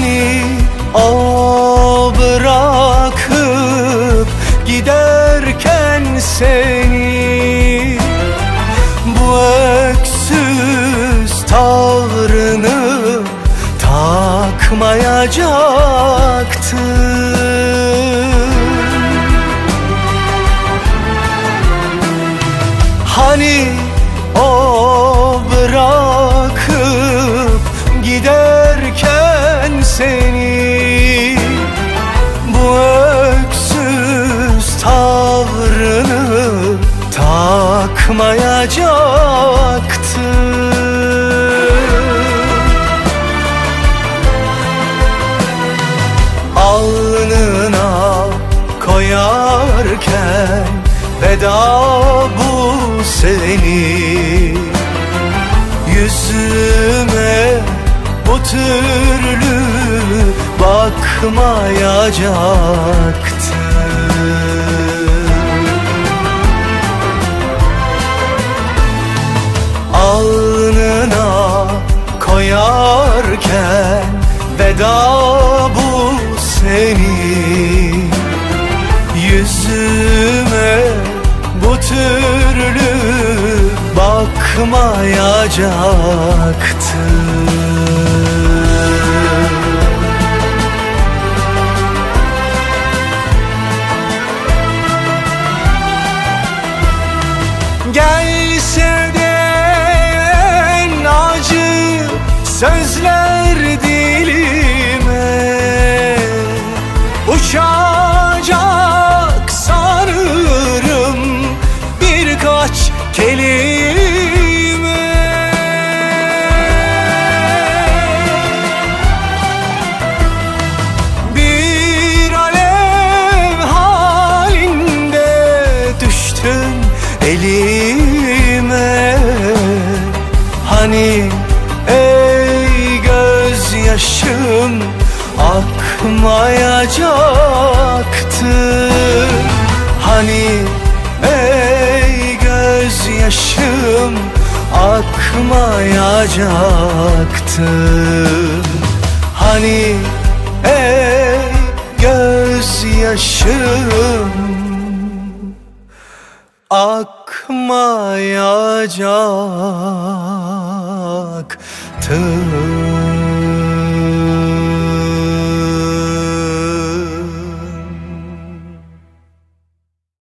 beni al bırakıp giderken seni. Bu öksüz tavrını takmayacaktı. Takmayacaktı Alnına koyarken veda bu seni. Yüzüme bu türlü bakmayacaktı veda bu seni Yüzüme bu türlü bakmayacaktı. Gelse de acı sözler dilime Hani ey gözyaşım akmayacaktı. Hani ey gözyaşım akmayacaktı. Hani ey gözyaşım akmayacaktı